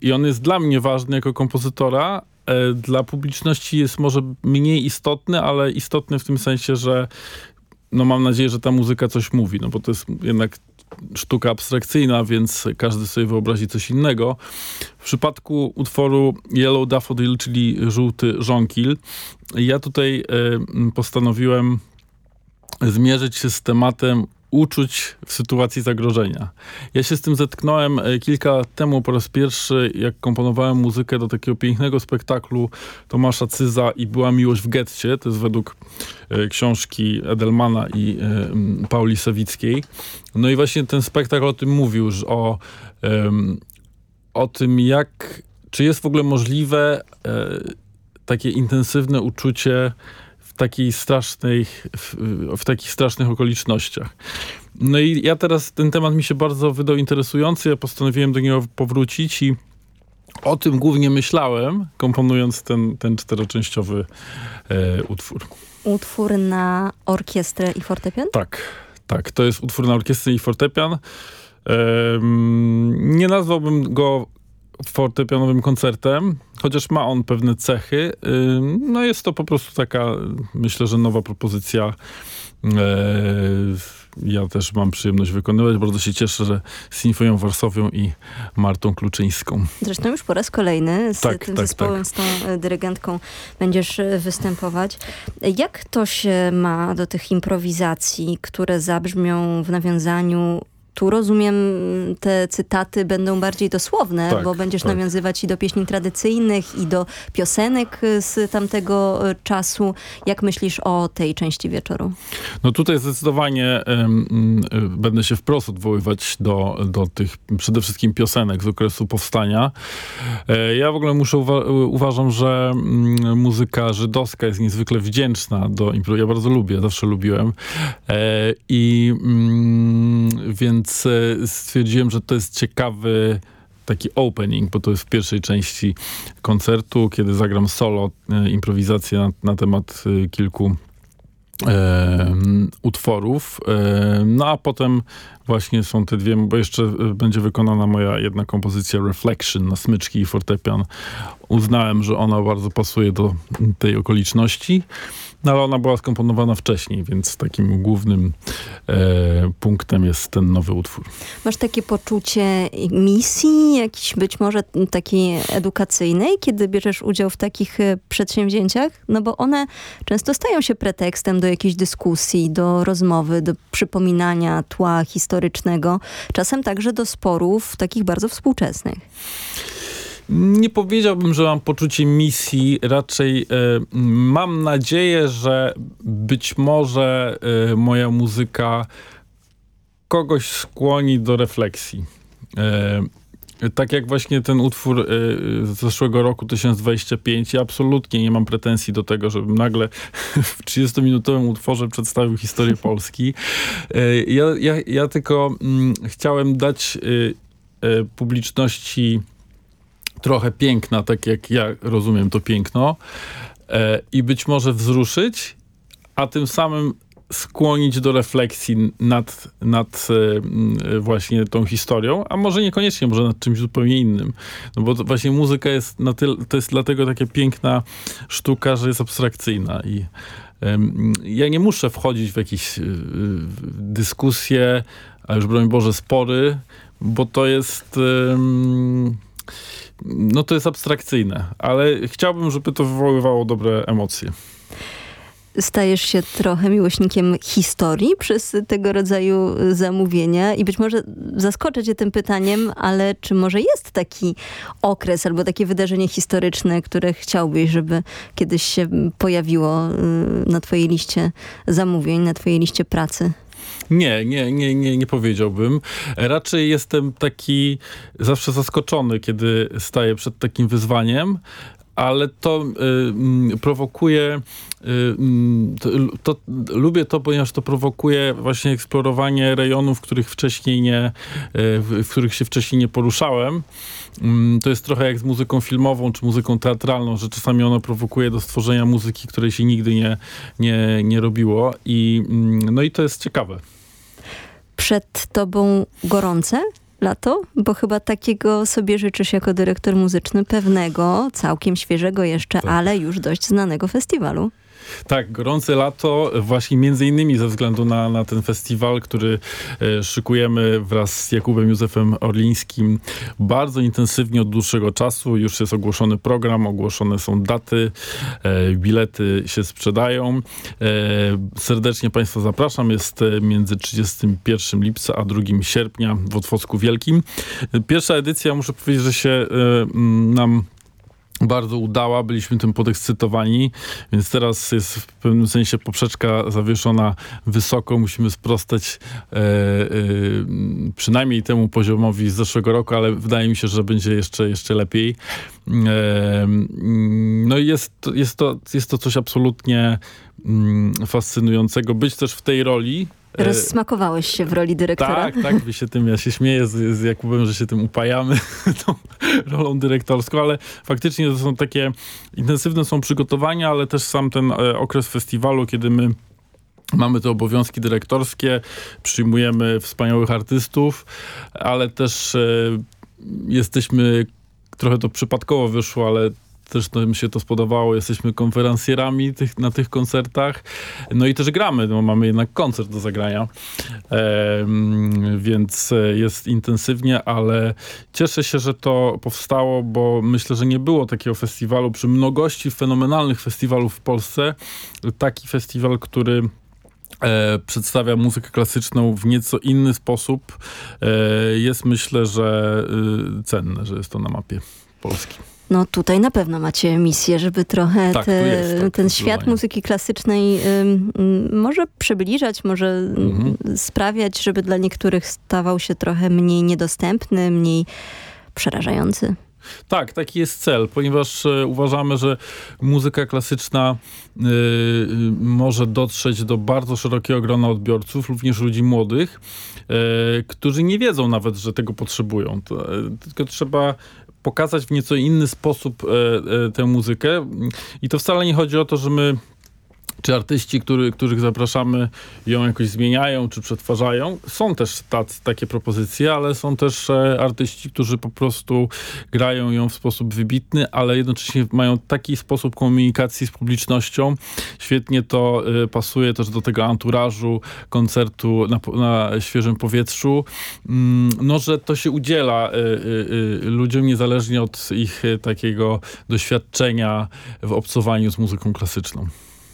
i on jest dla mnie ważny jako kompozytora, e, dla publiczności jest może mniej istotny, ale istotny w tym sensie, że no mam nadzieję, że ta muzyka coś mówi, no bo to jest jednak sztuka abstrakcyjna, więc każdy sobie wyobrazi coś innego. W przypadku utworu Yellow Daffodil, czyli żółty żonkil, ja tutaj y, postanowiłem zmierzyć się z tematem uczuć w sytuacji zagrożenia. Ja się z tym zetknąłem e, kilka lat temu po raz pierwszy, jak komponowałem muzykę do takiego pięknego spektaklu Tomasza Cyza i Była miłość w getcie. To jest według e, książki Edelmana i e, Pauli Sawickiej. No i właśnie ten spektakl o tym mówił, że o, o tym jak, czy jest w ogóle możliwe takie intensywne uczucie w takiej strasznej, w, w, takich strasznych okolicznościach. No i ja teraz, ten temat mi się bardzo wydał interesujący, ja postanowiłem do niego powrócić i o tym głównie myślałem, komponując ten, ten czteroczęściowy e, utwór. Utwór na orkiestrę i fortepian? Tak, tak. To jest utwór na orkiestrę i fortepian. E, nie nazwałbym go fortepianowym koncertem, chociaż ma on pewne cechy. No jest to po prostu taka, myślę, że nowa propozycja ja też mam przyjemność wykonywać. Bardzo się cieszę, że z Sinfonią Warsowią i Martą Kluczyńską. Zresztą już po raz kolejny z tak, tym tak, zespołem, tak. z tą e, dyrygentką będziesz e, występować. Jak to się ma do tych improwizacji, które zabrzmią w nawiązaniu tu rozumiem, te cytaty będą bardziej dosłowne, Tak, bo będziesz tak. nawiązywać i do pieśni tradycyjnych, i do piosenek z tamtego e, czasu. Jak myślisz o tej części wieczoru? No tutaj zdecydowanie y, będę się wprost odwoływać do, do tych przede wszystkim piosenek z okresu powstania. E, ja w ogóle muszę uwa uważam, że mm, muzyka żydowska jest niezwykle wdzięczna do impro. Ja bardzo lubię, zawsze lubiłem. E, I mm, więc e, stwierdziłem, że to jest ciekawy taki opening, bo to jest w pierwszej części koncertu, kiedy zagram solo, e, improwizację na, na temat e, kilku e, utworów. E, no a potem właśnie są te dwie, bo jeszcze e, będzie wykonana moja jedna kompozycja Reflection na smyczki i fortepian. Uznałem, że ona bardzo pasuje do tej okoliczności. No ale ona była skomponowana wcześniej, więc takim głównym e, punktem jest ten nowy utwór. Masz takie poczucie misji, jakiejś być może takiej edukacyjnej, kiedy bierzesz udział w takich e, przedsięwzięciach? No bo one często stają się pretekstem do jakiejś dyskusji, do rozmowy, do przypominania tła historycznego, czasem także do sporów takich bardzo współczesnych. Nie powiedziałbym, że mam poczucie misji. Raczej e, mam nadzieję, że być może e, moja muzyka kogoś skłoni do refleksji. E, tak jak właśnie ten utwór e, z zeszłego roku, 1025, ja absolutnie nie mam pretensji do tego, żebym nagle *laughs* w 30-minutowym utworze przedstawił historię *laughs* Polski. E, ja, ja, ja tylko mm, chciałem dać publiczności trochę piękna, tak jak ja rozumiem to piękno i być może wzruszyć, a tym samym skłonić do refleksji nad, nad e, właśnie tą historią, a może niekoniecznie, może nad czymś zupełnie innym. No bo właśnie muzyka jest na tyle, to jest dlatego taka piękna sztuka, że jest abstrakcyjna i ja nie muszę wchodzić w jakieś y, dyskusje, a już broń Boże spory, bo to jest no to jest abstrakcyjne, ale chciałbym, żeby to wywoływało dobre emocje. Stajesz się trochę miłośnikiem historii przez tego rodzaju zamówienia i być może zaskoczę cię tym pytaniem, ale czy może jest taki okres albo takie wydarzenie historyczne, które chciałbyś, żeby kiedyś się pojawiło y, na twojej liście zamówień, na twojej liście pracy? Nie, nie, nie, nie, nie powiedziałbym. Raczej jestem taki zawsze zaskoczony, kiedy staję przed takim wyzwaniem, ale to y, mm, prowokuje, y, mm, to, to, lubię to, ponieważ to prowokuje właśnie eksplorowanie rejonów, których wcześniej nie, y, w, w których się wcześniej nie poruszałem. Mm, To jest trochę jak z muzyką filmową czy muzyką teatralną, że czasami ono prowokuje do stworzenia muzyki, której się nigdy nie, nie, nie robiło. I, no i to jest ciekawe. Przed tobą gorące lato? Bo chyba takiego sobie życzysz jako dyrektor muzyczny pewnego, całkiem świeżego jeszcze, ale już dość znanego festiwalu. Tak, gorące lato, właśnie między innymi ze względu na, na ten festiwal, który e, szykujemy wraz z Jakubem Józefem Orlińskim bardzo intensywnie od dłuższego czasu. Już jest ogłoszony program, ogłoszone są daty, e, bilety się sprzedają. E, serdecznie Państwa zapraszam. Jest między 31 lipca a 2 sierpnia w Otwocku Wielkim. Pierwsza edycja, muszę powiedzieć, że się nam bardzo udała, byliśmy tym podekscytowani, więc teraz jest w pewnym sensie poprzeczka zawieszona wysoko, musimy sprostać e, e, przynajmniej temu poziomowi z zeszłego roku, ale wydaje mi się, że będzie jeszcze, jeszcze lepiej. E, no i jest, jest, to, jest to coś absolutnie mm, fascynującego, być też w tej roli. E, Rozsmakowałeś się w roli dyrektora? tak, tak, wy się tym, ja się śmieję z, z Jakubem, że się tym upajamy, *laughs* tą rolą dyrektorską, ale faktycznie to są takie, intensywne są przygotowania, ale też sam ten e, okres festiwalu, kiedy my Mamy te obowiązki dyrektorskie, przyjmujemy wspaniałych artystów, ale też e, jesteśmy, trochę to przypadkowo wyszło, ale też nam się to spodobało. Jesteśmy konferencjerami tych, na tych koncertach. No i też gramy, no, mamy jednak koncert do zagrania. E, więc jest intensywnie, ale cieszę się, że to powstało, bo myślę, że nie było takiego festiwalu przy mnogości fenomenalnych festiwalów w Polsce. Taki festiwal, który e, przedstawia muzykę klasyczną w nieco inny sposób, e, jest myślę, że y, cenne, że jest to na mapie Polski. No tutaj na pewno macie misję, żeby trochę Tak, te, jest, tak, ten świat muzyki klasycznej ym, ym, może przybliżać, może Mhm. sprawiać, żeby dla niektórych stawał się trochę mniej niedostępny, mniej przerażający. Tak, taki jest cel, ponieważ e, uważamy, że muzyka klasyczna y, y, może dotrzeć do bardzo szerokiego grona odbiorców, również ludzi młodych, e, którzy nie wiedzą nawet, że tego potrzebują. To, tylko trzeba pokazać w nieco inny sposób e, e, tę muzykę. I to wcale nie chodzi o to, że my czy artyści, który, których zapraszamy, ją jakoś zmieniają, czy przetwarzają. Są też tac, takie propozycje, ale są też e, artyści, którzy po prostu grają ją w sposób wybitny, ale jednocześnie mają taki sposób komunikacji z publicznością. Świetnie to e, pasuje też do tego anturażu koncertu na, na świeżym powietrzu. Mm, no, że to się udziela e, e, e, ludziom niezależnie od ich e, takiego doświadczenia w obcowaniu z muzyką klasyczną.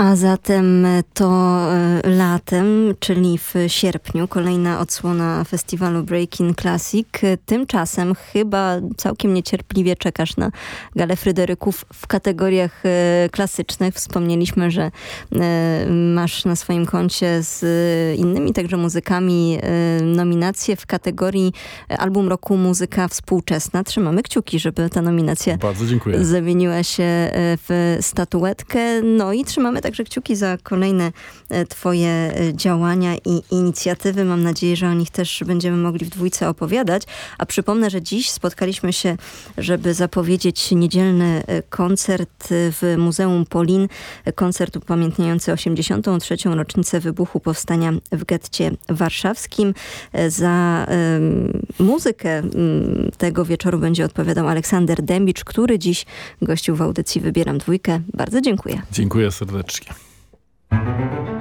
A zatem to e, latem, czyli w sierpniu, kolejna odsłona festiwalu Breaking Classic. Tymczasem chyba całkiem niecierpliwie czekasz na galę Fryderyków w kategoriach e, klasycznych. Wspomnieliśmy, że e, masz na swoim koncie z innymi także muzykami nominacje w kategorii Album Roku Muzyka Współczesna. Trzymamy kciuki, żeby ta nominacja Bardzo dziękuję. zamieniła się w statuetkę. No i trzymamy także kciuki za kolejne e, twoje e, działania i inicjatywy. Mam nadzieję, że o nich też będziemy mogli w dwójce opowiadać. A przypomnę, że dziś spotkaliśmy się, żeby zapowiedzieć niedzielny e, koncert w Muzeum Polin. Koncert upamiętniający 83. rocznicę wybuchu powstania w getcie warszawskim. Za em, muzykę m, tego wieczoru będzie odpowiadał Aleksander Dębicz, który dziś gościł w audycji Wybieram Dwójkę. Bardzo dziękuję. Dziękuję serdecznie. To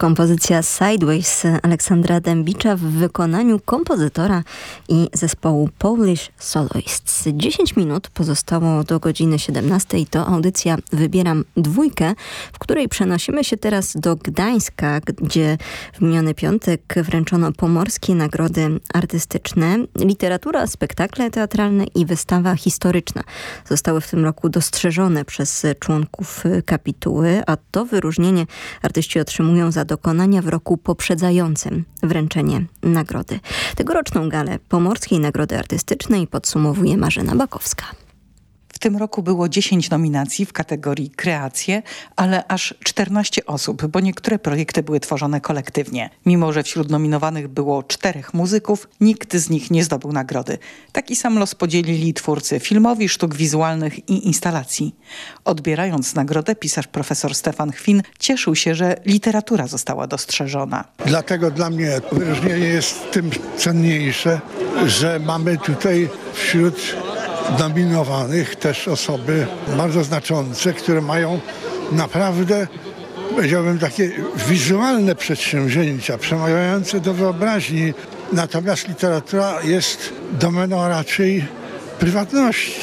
kompozycja Sideways Aleksandra Dębicza w wykonaniu kompozytora i zespołu Polish Soloists. 10 minut pozostało do godziny 17. To audycja Wybieram dwójkę, w której przenosimy się teraz do Gdańska, gdzie w miniony piątek wręczono pomorskie nagrody artystyczne. Literatura, spektakle teatralne i wystawa historyczna zostały w tym roku dostrzeżone przez członków kapituły, a to wyróżnienie artyści otrzymują za dokonania w roku poprzedzającym wręczenie nagrody. Tegoroczną galę Pomorskiej Nagrody Artystycznej podsumowuje Marzena Bakowska. Tym roku było 10 nominacji w kategorii kreacje, ale aż 14 osób, bo niektóre projekty były tworzone kolektywnie. Mimo, że wśród nominowanych było czterech muzyków, nikt z nich nie zdobył nagrody. Taki sam los podzielili twórcy filmowi, sztuk wizualnych i instalacji. Odbierając nagrodę, pisarz profesor Stefan Chwin cieszył się, że literatura została dostrzeżona. Dlatego dla mnie wyróżnienie jest tym cenniejsze, że mamy tutaj wśród nominowanych też osoby bardzo znaczące, które mają naprawdę, powiedziałbym, takie wizualne przedsięwzięcia, przemawiające do wyobraźni. Natomiast literatura jest domeną raczej prywatności.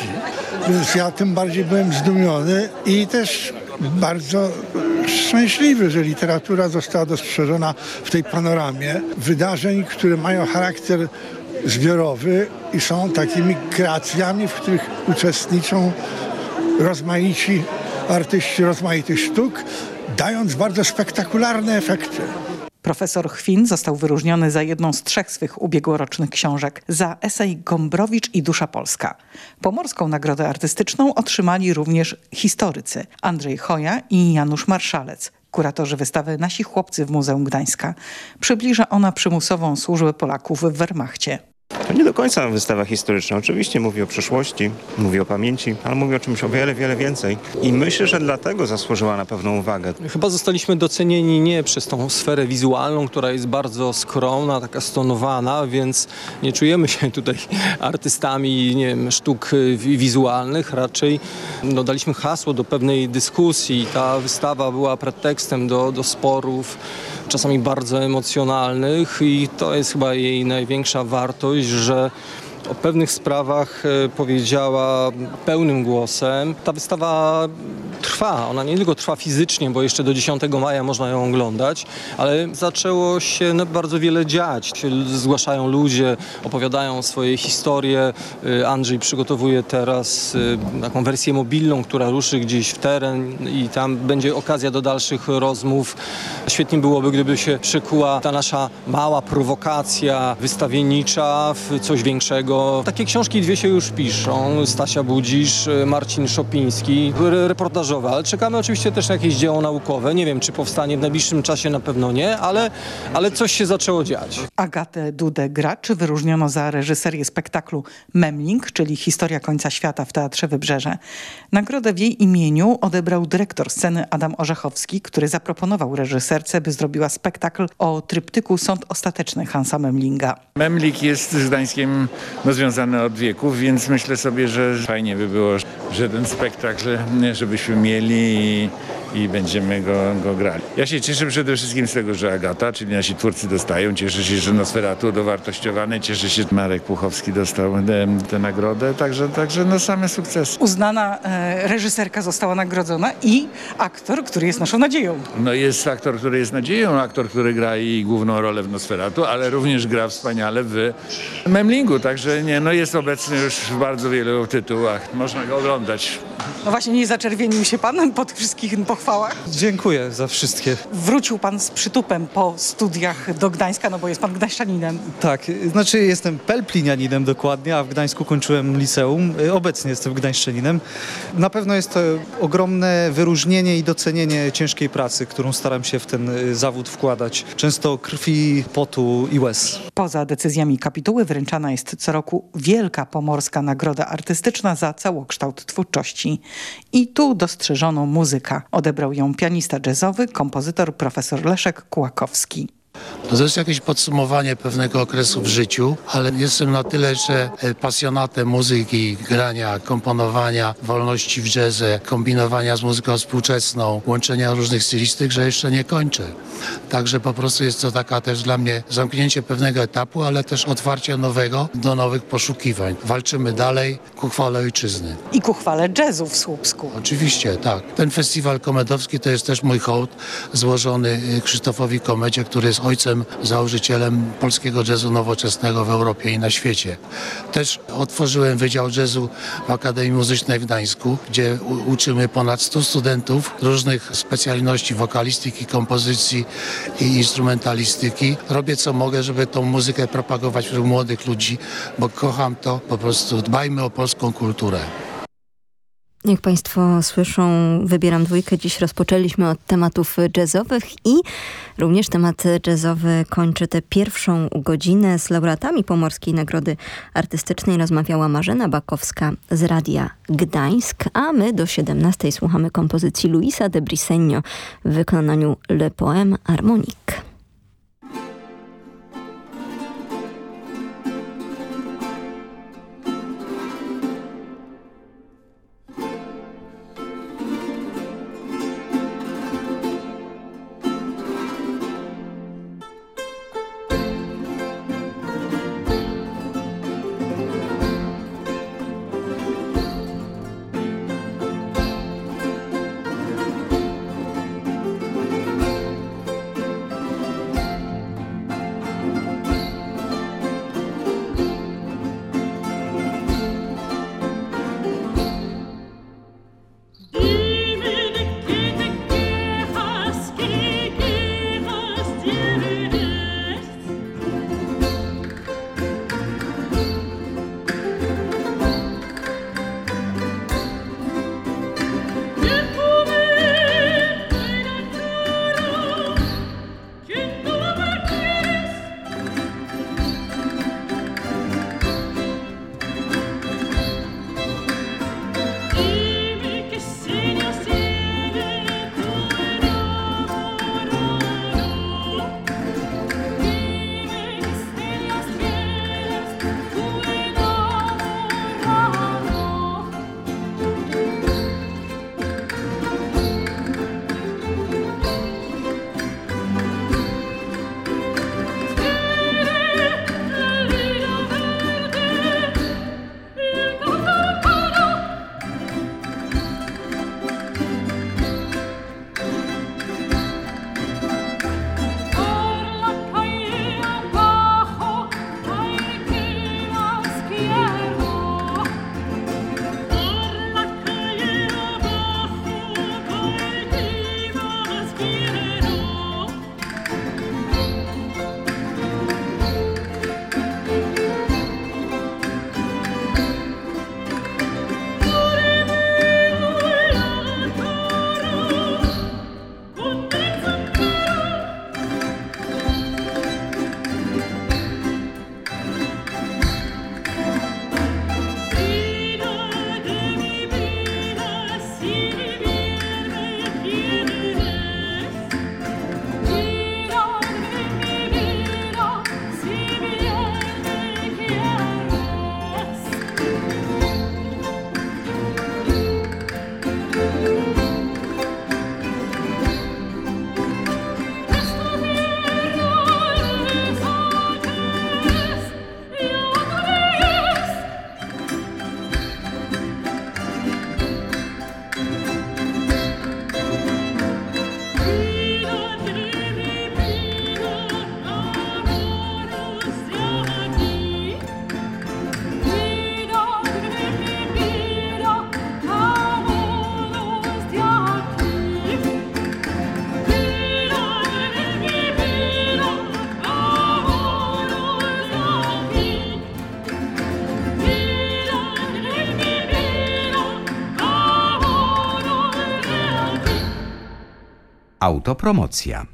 Więc ja tym bardziej byłem zdumiony i też bardzo szczęśliwy, że literatura została dostrzeżona w tej panoramie wydarzeń, które mają charakter zbiorowy i są takimi kreacjami, w których uczestniczą rozmaici artyści rozmaitych sztuk, dając bardzo spektakularne efekty. Profesor Chwin został wyróżniony za jedną z trzech swych ubiegłorocznych książek, za esej Gombrowicz i Dusza Polska. Pomorską nagrodę artystyczną otrzymali również historycy Andrzej Choja i Janusz Marszalec kuratorzy wystawy Nasi Chłopcy w Muzeum Gdańska. Przybliża ona przymusową służbę Polaków w Wehrmachcie. To nie do końca wystawa historyczna. Oczywiście mówi o przeszłości, mówi o pamięci, ale mówi o czymś o wiele, wiele więcej. I myślę, że dlatego zasłużyła na pewną uwagę. Chyba zostaliśmy docenieni nie przez tą sferę wizualną, która jest bardzo skromna, taka stonowana, więc nie czujemy się tutaj artystami nie wiem, sztuk wizualnych. Raczej no, daliśmy hasło do pewnej dyskusji. Ta wystawa była pretekstem do, do sporów czasami bardzo emocjonalnych i to jest chyba jej największa wartość, że o pewnych sprawach e, powiedziała pełnym głosem. Ta wystawa trwa, ona nie tylko trwa fizycznie, bo jeszcze do 10 maja można ją oglądać, ale zaczęło się bardzo wiele dziać. Zgłaszają ludzie, opowiadają swoje historie. E, Andrzej przygotowuje teraz e, taką wersję mobilną, która ruszy gdzieś w teren i tam będzie okazja do dalszych rozmów. Świetnie byłoby, gdyby się przykuła ta nasza mała prowokacja wystawiennicza w coś większego, takie książki dwie się już piszą. Stasia Budzisz, Marcin Szopiński, reportażowe, ale czekamy oczywiście też na jakieś dzieło naukowe. Nie wiem, czy powstanie w najbliższym czasie, na pewno nie, ale, ale coś się zaczęło dziać. Agatę Dudę-Gracz wyróżniono za reżyserię spektaklu Memling, czyli Historia końca świata w Teatrze Wybrzeże. Nagrodę w jej imieniu odebrał dyrektor sceny Adam Orzechowski, który zaproponował reżyserce, by zrobiła spektakl o tryptyku Sąd Ostateczny Hansa Memlinga. Memling jest z Gdańskiem no, związane od wieków, więc myślę sobie, że fajnie by było, że ten spektakl, żebyśmy mieli i, i będziemy go, go grali. Ja się cieszę przede wszystkim z tego, że Agata, czyli nasi twórcy dostają. Cieszę się, że Nosferatu dowartościowane. Cieszę się, że Marek Puchowski dostał tę nagrodę. Także, także no same sukcesy. Uznana e, reżyserka została nagrodzona i aktor, który jest naszą nadzieją. No jest aktor, który jest nadzieją, aktor, który gra i główną rolę w Nosferatu, ale również gra wspaniale w Memlingu. Także nie, no jest obecny już w bardzo wielu tytułach. Można go oglądać. No właśnie nie zaczerwienił się pan po tych wszystkich pochwałach? Dziękuję za wszystkie. Wrócił pan z przytupem po studiach do Gdańska, no bo jest pan gdańszczaninem. Tak, znaczy jestem pelplinianinem dokładnie, a w Gdańsku kończyłem liceum. Obecnie jestem gdańszczaninem. Na pewno jest to ogromne wyróżnienie i docenienie ciężkiej pracy, którą staram się w ten zawód wkładać. Często krwi, potu i łez. Poza decyzjami kapituły wręczana jest co roku Wielka Pomorska Nagroda Artystyczna za całokształt twórczości. I tu dostrzeżono muzyka. Odebrał ją pianista jazzowy, kompozytor profesor Leszek Kułakowski. To jest jakieś podsumowanie pewnego okresu w życiu, ale jestem na tyle, że e, pasjonatem muzyki, grania, komponowania, wolności w jazzie, kombinowania z muzyką współczesną, łączenia różnych stylistyk, że jeszcze nie kończę. Także po prostu jest to taka też dla mnie zamknięcie pewnego etapu, ale też otwarcie nowego do nowych poszukiwań. Walczymy dalej ku chwale ojczyzny. I ku chwale jazzu w Słupsku. Oczywiście, tak. Ten festiwal komedowski to jest też mój hołd złożony y, Krzysztofowi Komedzie, który jest ojcem, założycielem polskiego jazzu nowoczesnego w Europie i na świecie. Też otworzyłem Wydział Jazzu w Akademii Muzycznej w Gdańsku, gdzie uczymy ponad 100 studentów różnych specjalności wokalistyki, kompozycji i instrumentalistyki. Robię co mogę, żeby tą muzykę propagować wśród młodych ludzi, bo kocham to. Po prostu dbajmy o polską kulturę. Jak Państwo słyszą, wybieram dwójkę. Dziś rozpoczęliśmy od tematów jazzowych i również temat jazzowy kończy tę pierwszą godzinę. Z laureatami Pomorskiej Nagrody Artystycznej rozmawiała Marzena Bakowska z Radia Gdańsk, a my do 17 słuchamy kompozycji Luisa de Brisegno w wykonaniu Le Poème Harmonique. Autopromocja.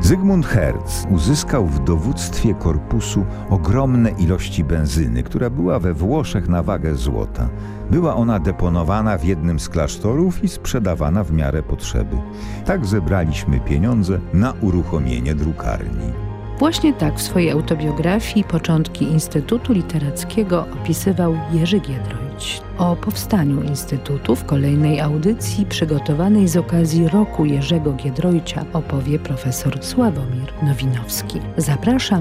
Zygmunt Herz uzyskał w dowództwie korpusu ogromne ilości benzyny, która była we Włoszech na wagę złota. Była ona deponowana w jednym z klasztorów i sprzedawana w miarę potrzeby. Tak zebraliśmy pieniądze na uruchomienie drukarni. Właśnie tak w swojej autobiografii początki Instytutu Literackiego opisywał Jerzy Giedroyć. O powstaniu Instytutu w kolejnej audycji przygotowanej z okazji roku Jerzego Giedroycia opowie profesor Sławomir Nowinowski. Zapraszam